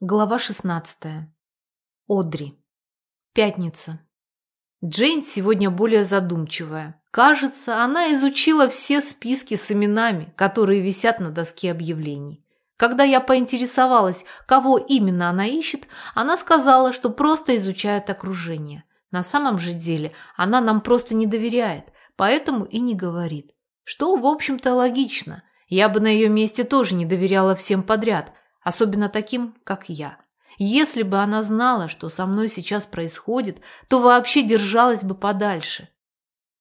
Глава 16. Одри. Пятница. Джейн сегодня более задумчивая. Кажется, она изучила все списки с именами, которые висят на доске объявлений. Когда я поинтересовалась, кого именно она ищет, она сказала, что просто изучает окружение. На самом же деле она нам просто не доверяет, поэтому и не говорит. Что, в общем-то, логично. Я бы на ее месте тоже не доверяла всем подряд – особенно таким, как я. Если бы она знала, что со мной сейчас происходит, то вообще держалась бы подальше.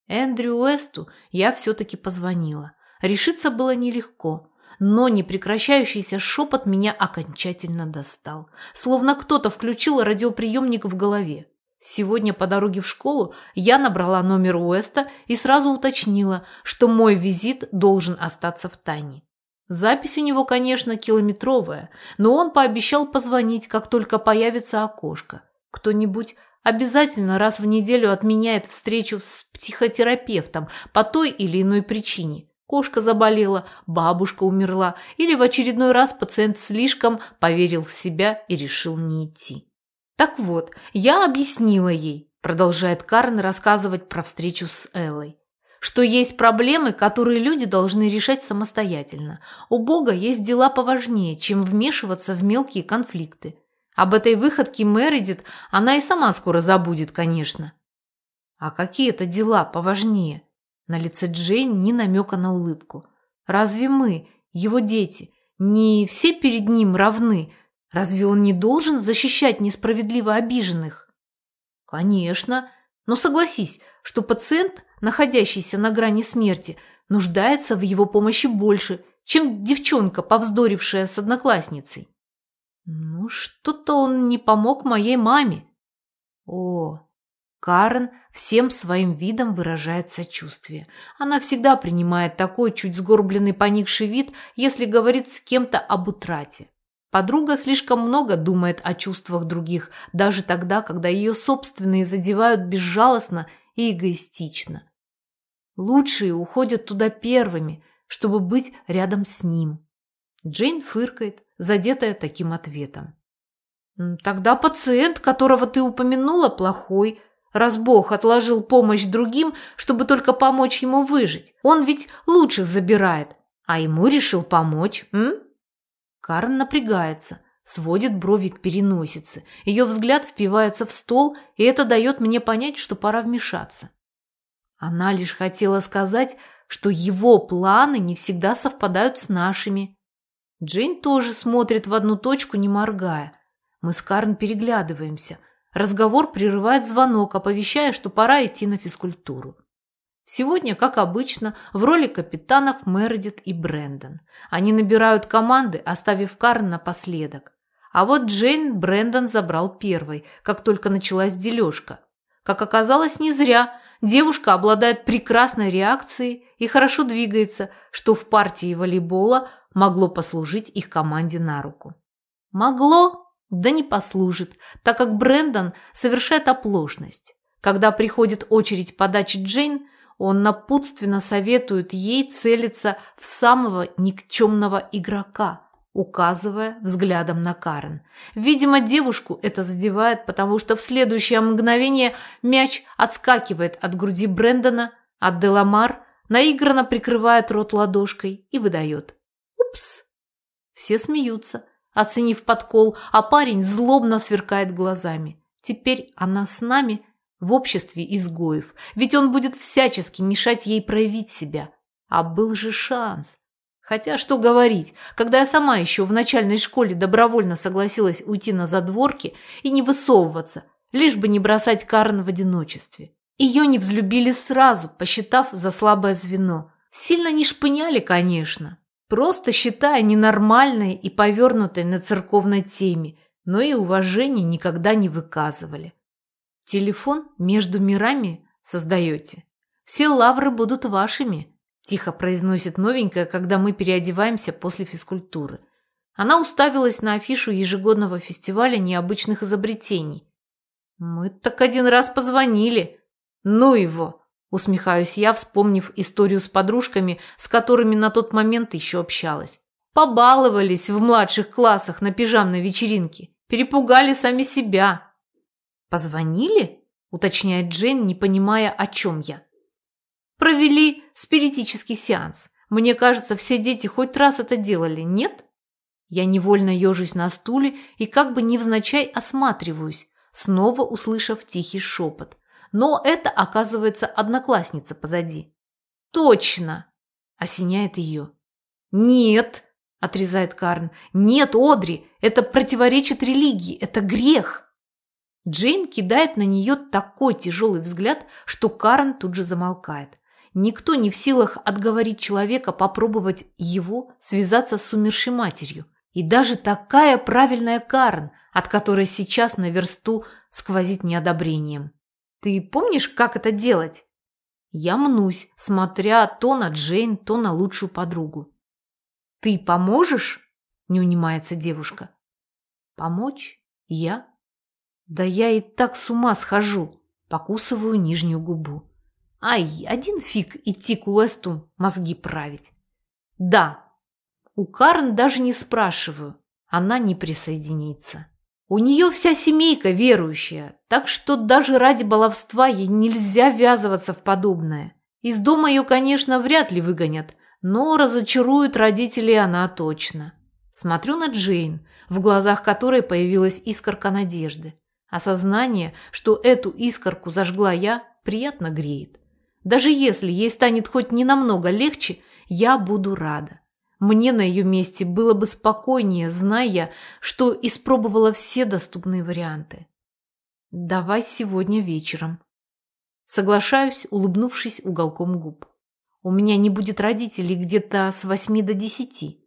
Эндрю Уэсту я все-таки позвонила. Решиться было нелегко, но непрекращающийся шепот меня окончательно достал, словно кто-то включил радиоприемник в голове. Сегодня по дороге в школу я набрала номер Уэста и сразу уточнила, что мой визит должен остаться в тайне. Запись у него, конечно, километровая, но он пообещал позвонить, как только появится окошко. Кто-нибудь обязательно раз в неделю отменяет встречу с психотерапевтом по той или иной причине. Кошка заболела, бабушка умерла, или в очередной раз пациент слишком поверил в себя и решил не идти. Так вот, я объяснила ей, продолжает Карн рассказывать про встречу с Эллой что есть проблемы, которые люди должны решать самостоятельно. У Бога есть дела поважнее, чем вмешиваться в мелкие конфликты. Об этой выходке Мередит она и сама скоро забудет, конечно. А какие это дела поважнее? На лице Джейн ни намека на улыбку. Разве мы, его дети, не все перед ним равны? Разве он не должен защищать несправедливо обиженных? Конечно, но согласись, что пациент находящийся на грани смерти, нуждается в его помощи больше, чем девчонка, повздорившая с одноклассницей. Ну, что-то он не помог моей маме. О, Карен всем своим видом выражает сочувствие. Она всегда принимает такой чуть сгорбленный поникший вид, если говорит с кем-то об утрате. Подруга слишком много думает о чувствах других, даже тогда, когда ее собственные задевают безжалостно и эгоистично. Лучшие уходят туда первыми, чтобы быть рядом с ним. Джейн фыркает, задетая таким ответом. Тогда пациент, которого ты упомянула, плохой, раз Бог отложил помощь другим, чтобы только помочь ему выжить. Он ведь лучших забирает, а ему решил помочь, м? Карн напрягается, сводит брови к переносице. Ее взгляд впивается в стол, и это дает мне понять, что пора вмешаться. Она лишь хотела сказать, что его планы не всегда совпадают с нашими. Джейн тоже смотрит в одну точку, не моргая. Мы с Карн переглядываемся. Разговор прерывает звонок, оповещая, что пора идти на физкультуру. Сегодня, как обычно, в роли капитанов Мередит и Брэндон. Они набирают команды, оставив Карн напоследок. А вот Джейн Брэндон забрал первой, как только началась дележка. Как оказалось, не зря – Девушка обладает прекрасной реакцией и хорошо двигается, что в партии волейбола могло послужить их команде на руку. Могло, да не послужит, так как Брэндон совершает оплошность. Когда приходит очередь подачи Джейн, он напутственно советует ей целиться в самого никчемного игрока – указывая взглядом на Карен. Видимо, девушку это задевает, потому что в следующее мгновение мяч отскакивает от груди Брэндона, а Деламар наигранно прикрывает рот ладошкой и выдает. «Упс!» Все смеются, оценив подкол, а парень злобно сверкает глазами. Теперь она с нами в обществе изгоев, ведь он будет всячески мешать ей проявить себя. А был же шанс – Хотя, что говорить, когда я сама еще в начальной школе добровольно согласилась уйти на задворки и не высовываться, лишь бы не бросать Карен в одиночестве. Ее не взлюбили сразу, посчитав за слабое звено. Сильно не шпыняли, конечно, просто считая ненормальной и повернутой на церковной теме, но и уважения никогда не выказывали. Телефон между мирами создаете. Все лавры будут вашими. Тихо произносит новенькая, когда мы переодеваемся после физкультуры. Она уставилась на афишу ежегодного фестиваля необычных изобретений. «Мы так один раз позвонили. Ну его!» Усмехаюсь я, вспомнив историю с подружками, с которыми на тот момент еще общалась. Побаловались в младших классах на пижамной вечеринке. Перепугали сами себя. «Позвонили?» – уточняет Джейн, не понимая, о чем я. «Провели спиритический сеанс. Мне кажется, все дети хоть раз это делали, нет?» Я невольно ежусь на стуле и как бы невзначай осматриваюсь, снова услышав тихий шепот. Но это, оказывается, одноклассница позади. «Точно!» – осеняет ее. «Нет!» – отрезает Карн. «Нет, Одри! Это противоречит религии! Это грех!» Джейн кидает на нее такой тяжелый взгляд, что Карн тут же замолкает. Никто не в силах отговорить человека попробовать его связаться с умершей матерью. И даже такая правильная Карн, от которой сейчас на версту сквозит неодобрением. Ты помнишь, как это делать? Я мнусь, смотря то на Джейн, то на лучшую подругу. «Ты поможешь?» – не унимается девушка. «Помочь? Я?» «Да я и так с ума схожу!» – покусываю нижнюю губу. «Ай, один фиг идти к Уэсту мозги править!» «Да!» У Карн даже не спрашиваю, она не присоединится. У нее вся семейка верующая, так что даже ради баловства ей нельзя ввязываться в подобное. Из дома ее, конечно, вряд ли выгонят, но разочарует родителей она точно. Смотрю на Джейн, в глазах которой появилась искорка надежды. Осознание, что эту искорку зажгла я, приятно греет. Даже если ей станет хоть ненамного легче, я буду рада. Мне на ее месте было бы спокойнее, зная, что испробовала все доступные варианты. Давай сегодня вечером. Соглашаюсь, улыбнувшись уголком губ. У меня не будет родителей где-то с восьми до десяти.